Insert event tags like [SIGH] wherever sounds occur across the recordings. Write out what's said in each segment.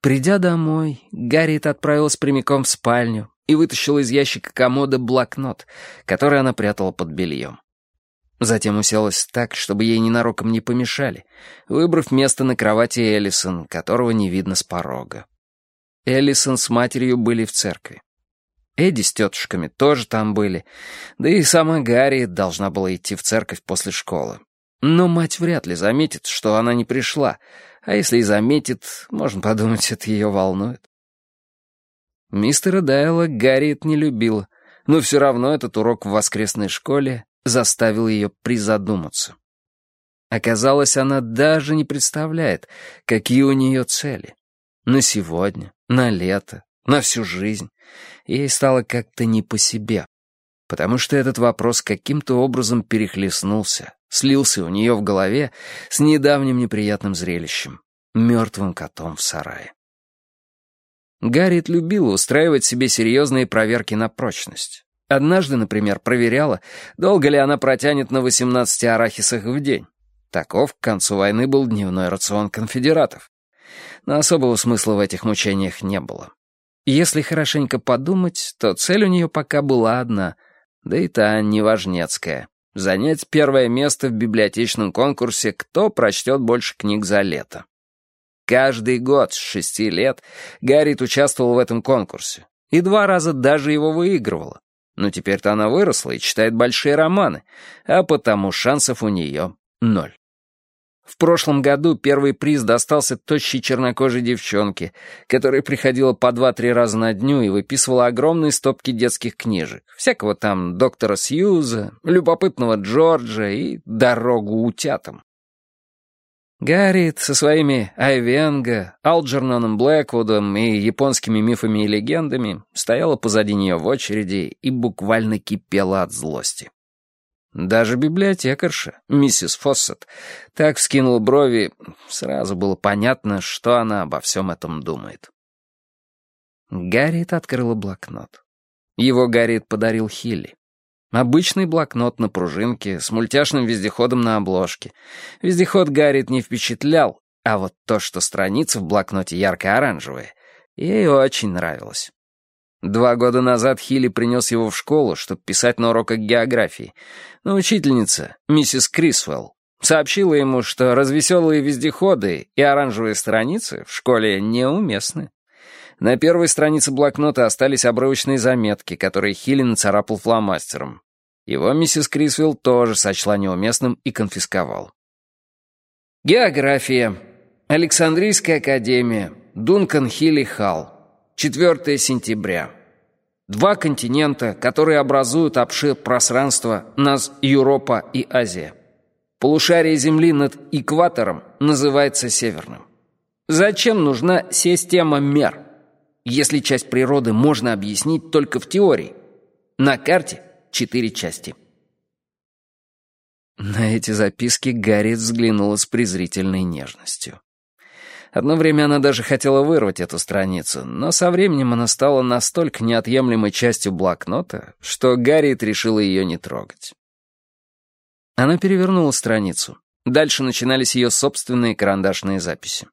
Придя домой, Гарриет отправилась прямиком в спальню и вытащила из ящика комода блокнот, который она прятала под бельем. Затем уселась так, чтобы ей ненароком не помешали, выбрав место на кровати Эллисон, которого не видно с порога. Эллисон с матерью были в церкви. Эдди с тетушками тоже там были, да и сама Гарри должна была идти в церковь после школы. Но мать вряд ли заметит, что она не пришла, а если и заметит, можно подумать, это ее волнует. Мистера Дайла Гарриет не любила, но все равно этот урок в воскресной школе заставил ее призадуматься. Оказалось, она даже не представляет, какие у нее цели. На сегодня, на лето, на всю жизнь. Ей стало как-то не по себе, потому что этот вопрос каким-то образом перехлестнулся, слился у нее в голове с недавним неприятным зрелищем — мертвым котом в сарае. Гарриет любила устраивать себе серьезные проверки на прочность. Однажды, например, проверяла, долго ли она протянет на 18 арахисах в день. Таков к концу войны был дневной рацион конфедератов. Но особого смысла в этих мучениях не было. Если хорошенько подумать, то цель у нее пока была одна, да и та неважнецкая — занять первое место в библиотечном конкурсе «Кто прочтет больше книг за лето?». Каждый год с шести лет Гарриет участвовала в этом конкурсе и два раза даже его выигрывала. Но теперь-то она выросла и читает большие романы, а потому шансов у нее ноль. В прошлом году первый приз достался тощей чернокожей девчонке, которая приходила по два-три раза на дню и выписывала огромные стопки детских книжек. Всякого там доктора Сьюза, любопытного Джорджа и дорогу утятам. Гарриет со своими Айвенго, Алджерноном Блэквудом и японскими мифами и легендами стояла позади нее в очереди и буквально кипела от злости. Даже библиотекарша, миссис Фоссет, так вскинула брови, сразу было понятно, что она обо всем этом думает. Гарриет открыла блокнот. Его Гарриет подарил Хилли. Обычный блокнот на пружинке с мультяшным вездеходом на обложке. Вездеход Гарриет не впечатлял, а вот то, что страницы в блокноте ярко-оранжевые, ей очень нравилось. Два года назад Хилли принес его в школу, чтобы писать на уроках географии. Но учительница, миссис Крисвелл, сообщила ему, что развеселые вездеходы и оранжевые страницы в школе неуместны. На первой странице блокнота остались обрывочные заметки, которые Хилли нацарапал фломастером. Его миссис Крисвелл тоже сочла неуместным и конфисковал. География. Александрийская академия. Дункан Хилли Халл. 4 сентября. Два континента, которые образуют обшир пространства нас Европа и Азия. Полушарие Земли над экватором называется северным. Зачем нужна система мер, если часть природы можно объяснить только в теории? На карте четыре части. На эти записки Гарри взглянула с презрительной нежностью. Одно время она даже хотела вырвать эту страницу, но со временем она стала настолько неотъемлемой частью блокнота, что Гарриет решила ее не трогать. Она перевернула страницу. Дальше начинались ее собственные карандашные записи.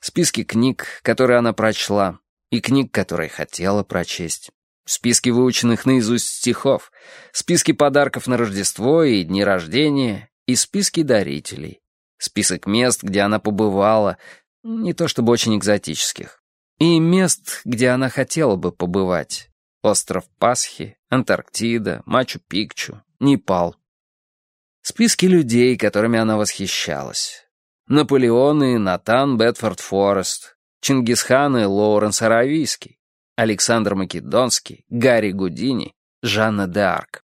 Списки книг, которые она прочла, и книг, которые хотела прочесть. Списки выученных наизусть стихов, списки подарков на Рождество и дни рождения, и списки дарителей. Список мест, где она побывала, не то чтобы очень экзотических. И мест, где она хотела бы побывать. Остров Пасхи, Антарктида, Мачу-Пикчу, Непал. Списки людей, которыми она восхищалась. Наполеон и Натан Бетфорд Форест, Чингисхан и Лоуренс Аравийский, Александр Македонский, Гарри Гудини, Жанна де Арк.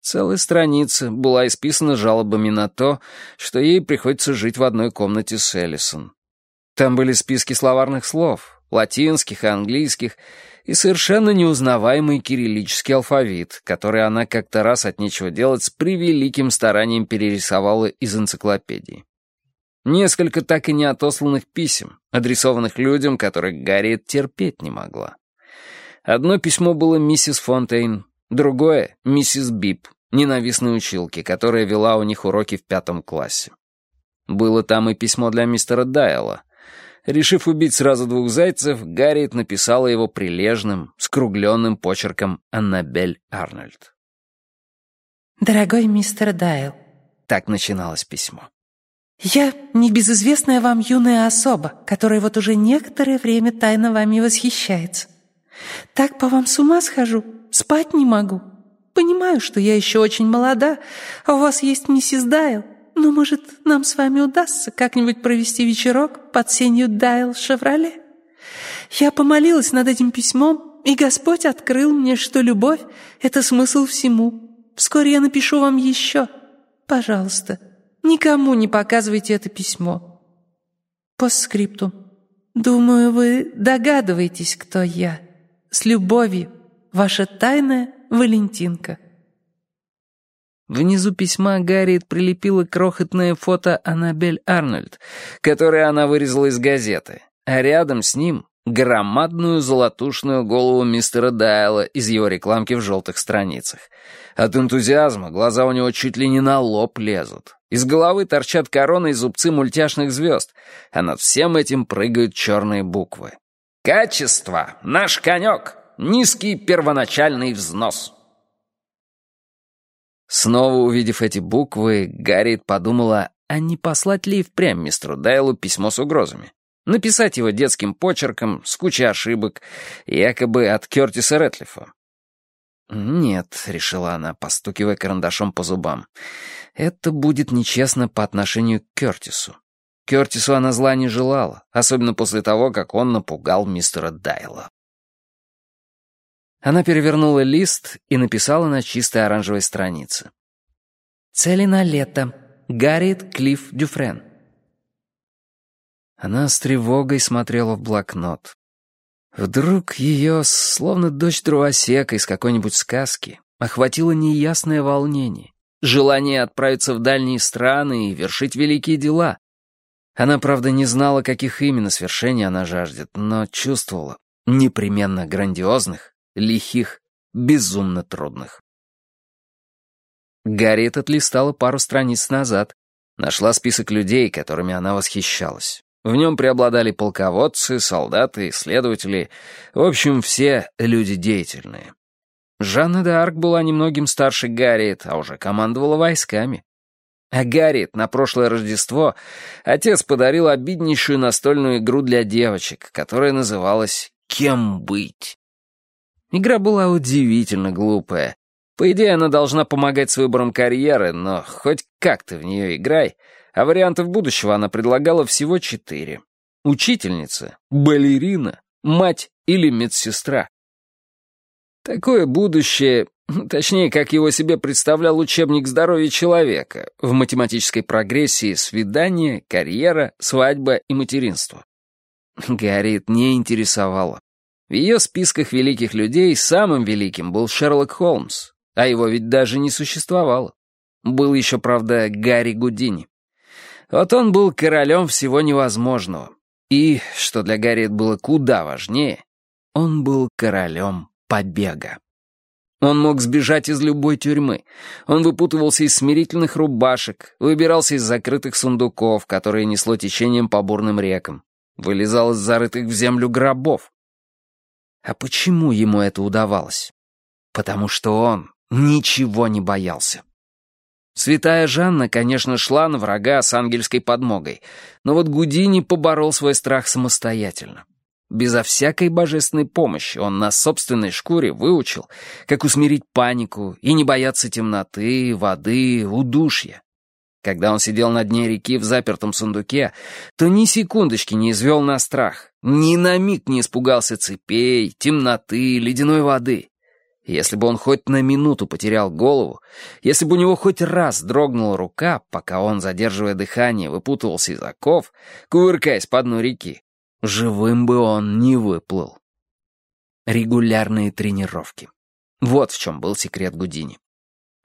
Целая страница была исписана жалобами на то, что ей приходится жить в одной комнате с Эллисон. Там были списки словарных слов, латинских и английских, и совершенно неузнаваемый кириллический алфавит, который она как-то раз от нечего делать с превеликим старанием перерисовала из энциклопедии. Несколько так и не отосланных писем, адресованных людям, которых Гарриет терпеть не могла. Одно письмо было миссис Фонтейн, другое — миссис Бип, ненавистной училки, которая вела у них уроки в пятом классе. Было там и письмо для мистера Дайла — Решив убить сразу двух зайцев, Гарриет написала его прилежным, скругленным почерком Аннабель Арнольд. «Дорогой мистер Дайл», — так начиналось письмо. «Я небезызвестная вам юная особа, которая вот уже некоторое время тайно вами восхищается. Так по вам с ума схожу, спать не могу. Понимаю, что я еще очень молода, а у вас есть миссис Дайл, но, может, нам с вами удастся как-нибудь провести вечерок под сенью Дайл Шевроле? Я помолилась над этим письмом, и Господь открыл мне, что любовь — это смысл всему. Вскоре я напишу вам еще. Пожалуйста, никому не показывайте это письмо. Постскриптум. Думаю, вы догадываетесь, кто я. С любовью, ваша тайная Валентинка. Внизу письма Гарриет прилепила крохотное фото Аннабель Арнольд, которое она вырезала из газеты, а рядом с ним громадную золотушную голову мистера Дайла из его рекламки в желтых страницах. От энтузиазма глаза у него чуть ли не на лоб лезут. Из головы торчат короны и зубцы мультяшных звезд, а над всем этим прыгают черные буквы. «Качество! Наш конек! Низкий первоначальный взнос!» Снова увидев эти буквы, Гарриет подумала, а не послать ли впрямь мистеру Дайлу письмо с угрозами? Написать его детским почерком, с кучей ошибок, якобы от Кертиса Рэтлифа. «Нет», — решила она, постукивая карандашом по зубам, — «это будет нечестно по отношению к Кертису. Кертису она зла не желала, особенно после того, как он напугал мистера Дайла». Она перевернула лист и написала на чистой оранжевой странице. «Цели на лето. Гарриет Клифф Дюфрен». Она с тревогой смотрела в блокнот. Вдруг ее, словно дочь дровосека из какой-нибудь сказки, охватило неясное волнение, желание отправиться в дальние страны и вершить великие дела. Она, правда, не знала, каких именно свершений она жаждет, но чувствовала непременно грандиозных лихих, безумно трудных. Гарриет отлистала пару страниц назад, нашла список людей, которыми она восхищалась. В нем преобладали полководцы, солдаты, исследователи, в общем, все люди деятельные. Жанна де Арк была немногим старше Гарриет, а уже командовала войсками. А Гарриет на прошлое Рождество отец подарил обиднейшую настольную игру для девочек, которая называлась «Кем быть?». Игра была удивительно глупая. По идее, она должна помогать с выбором карьеры, но хоть как-то в нее играй, а вариантов будущего она предлагала всего четыре. Учительница, балерина, мать или медсестра. Такое будущее, [LAUGHS] точнее, как его себе представлял учебник здоровья человека, в математической прогрессии свидание, карьера, свадьба и материнство. Гарриет не интересовала. В ее списках великих людей самым великим был Шерлок Холмс, а его ведь даже не существовало. Был еще, правда, Гарри Гудини. Вот он был королем всего невозможного. И, что для Гарри было куда важнее, он был королем побега. Он мог сбежать из любой тюрьмы. Он выпутывался из смирительных рубашек, выбирался из закрытых сундуков, которые несло течением по бурным рекам, вылезал из зарытых в землю гробов, а почему ему это удавалось? Потому что он ничего не боялся. Святая Жанна, конечно, шла на врага с ангельской подмогой, но вот Гудини поборол свой страх самостоятельно. Безо всякой божественной помощи он на собственной шкуре выучил, как усмирить панику и не бояться темноты, воды, удушья. Когда он сидел на дне реки в запертом сундуке, то ни секундочки не извел на страх, ни на миг не испугался цепей, темноты, ледяной воды. Если бы он хоть на минуту потерял голову, если бы у него хоть раз дрогнула рука, пока он, задерживая дыхание, выпутывался из оков, кувыркаясь по дну реки, живым бы он не выплыл. Регулярные тренировки. Вот в чем был секрет Гудини.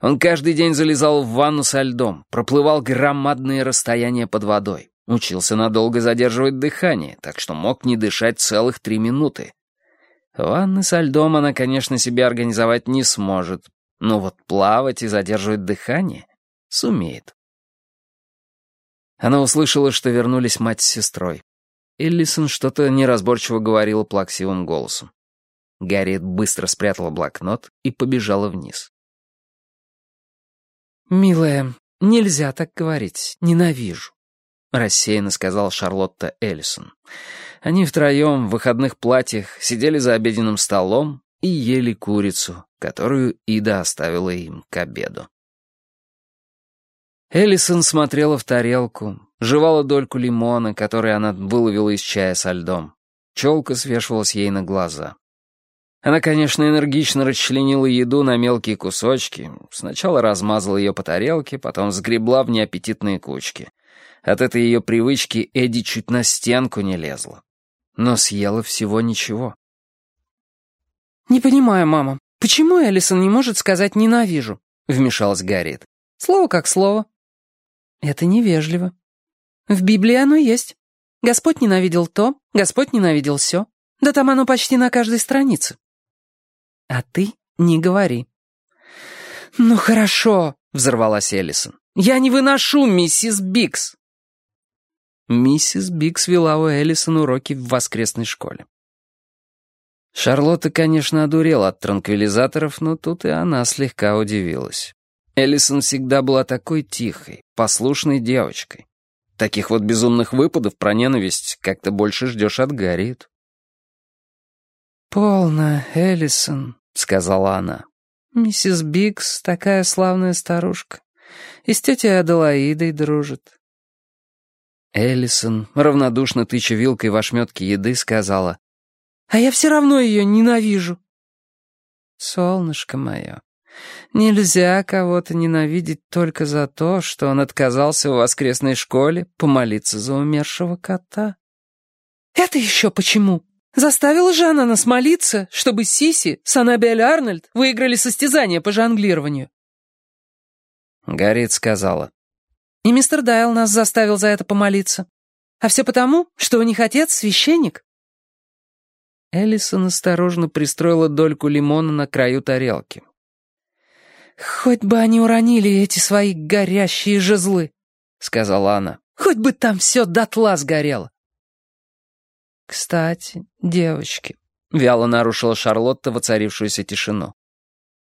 Он каждый день залезал в ванну со льдом, проплывал громадные расстояния под водой, учился надолго задерживать дыхание, так что мог не дышать целых три минуты. Ванны со льдом она, конечно, себе организовать не сможет, но вот плавать и задерживать дыхание сумеет. Она услышала, что вернулись мать с сестрой. Эллисон что-то неразборчиво говорила плаксивым голосом. Гарриет быстро спрятала блокнот и побежала вниз. «Милая, нельзя так говорить. Ненавижу», — рассеянно сказала Шарлотта Эллисон. Они втроем в выходных платьях сидели за обеденным столом и ели курицу, которую Ида оставила им к обеду. Эллисон смотрела в тарелку, жевала дольку лимона, который она выловила из чая со льдом. Челка свешивалась ей на глаза. Она, конечно, энергично расчленила еду на мелкие кусочки, сначала размазала ее по тарелке, потом сгребла в неаппетитные кучки. От этой ее привычки Эдди чуть на стенку не лезла. Но съела всего ничего. «Не понимаю, мама, почему Эллисон не может сказать «ненавижу»?» — вмешалась Гарриет. «Слово как слово». «Это невежливо. В Библии оно есть. Господь ненавидел то, Господь ненавидел все. Да там оно почти на каждой странице». «А ты не говори». «Ну хорошо», — взорвалась Эллисон. «Я не выношу миссис Бикс». Миссис Бикс вела у Эллисон уроки в воскресной школе. Шарлотта, конечно, одурела от транквилизаторов, но тут и она слегка удивилась. Эллисон всегда была такой тихой, послушной девочкой. Таких вот безумных выпадов про ненависть как-то больше ждешь от Гарриет. «Полно, Эллисон», — сказала она. «Миссис Бикс такая славная старушка. И с тетей Аделаидой дружит». Эллисон, равнодушно тыча вилкой в ошметке еды, сказала, «А я все равно ее ненавижу». «Солнышко мое, нельзя кого-то ненавидеть только за то, что он отказался в воскресной школе помолиться за умершего кота». «Это еще почему?» Заставила же она нас молиться, чтобы Сиси, Санабель Арнольд выиграли состязание по жонглированию. Гарриет сказала. И мистер Дайл нас заставил за это помолиться. А все потому, что у них отец священник. Эллисон осторожно пристроила дольку лимона на краю тарелки. «Хоть бы они уронили эти свои горящие жезлы», — сказала она. «Хоть бы там все дотла сгорело». «Кстати, девочки», — вяло нарушила Шарлотта воцарившуюся тишину.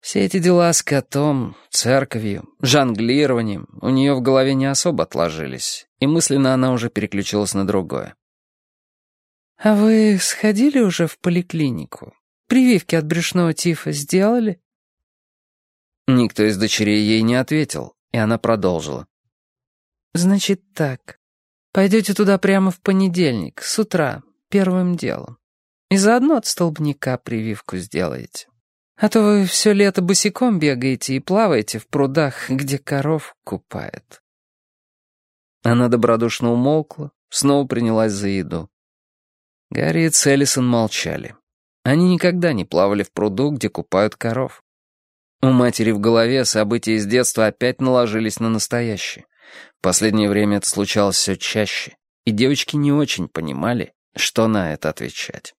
Все эти дела с котом, церковью, жонглированием у нее в голове не особо отложились, и мысленно она уже переключилась на другое. «А вы сходили уже в поликлинику? Прививки от брюшного тифа сделали?» Никто из дочерей ей не ответил, и она продолжила. «Значит так. Пойдете туда прямо в понедельник, с утра, первым делом. И заодно от столбняка прививку сделаете. А то вы все лето босиком бегаете и плаваете в прудах, где коров купают». Она добродушно умолкла, снова принялась за еду. Гарри и Целлисон молчали. Они никогда не плавали в пруду, где купают коров. У матери в голове события из детства опять наложились на настоящее. В последнее время это случалось все чаще, и девочки не очень понимали, что на это отвечать?